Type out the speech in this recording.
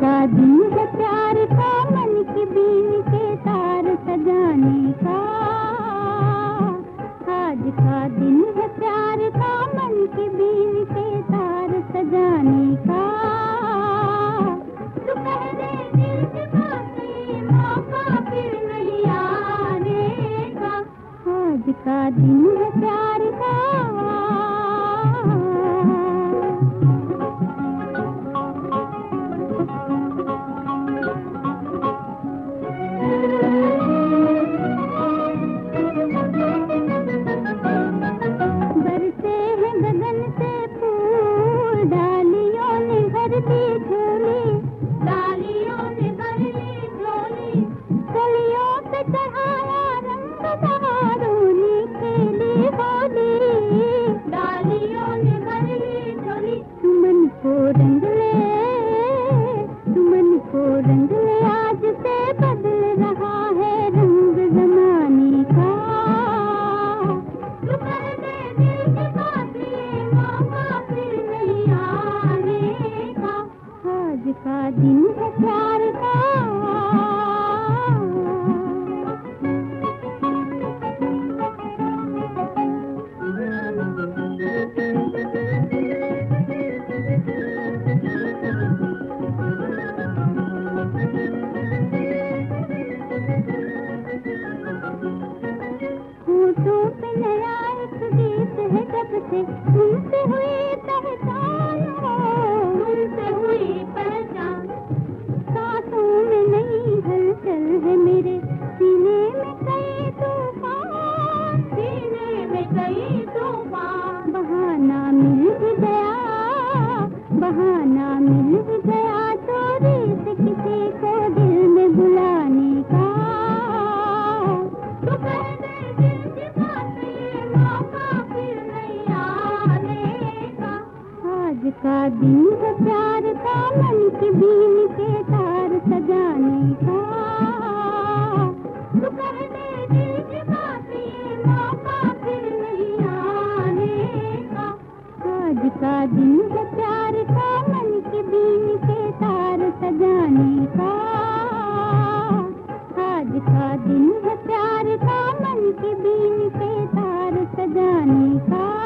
का दिन है प्यार का मन की बीन के तार सजाने प्यार का मन के बीन के तार सजाने का। मौका फिर नहीं आने का। आज का दिन है प्यार। दिन प्यार का। गीत है जब से तुमसे हुई पहचान बहाना मिल बहाना मिल से किसी को दिल में बुलाने का। तू आज का दिन प्यार का, मन की बीन के तार सजाने का दिन है प्यार का मन की बीन के तार सजाने का। आज का दिन है प्यार का मन की बीन के तार सजाने का।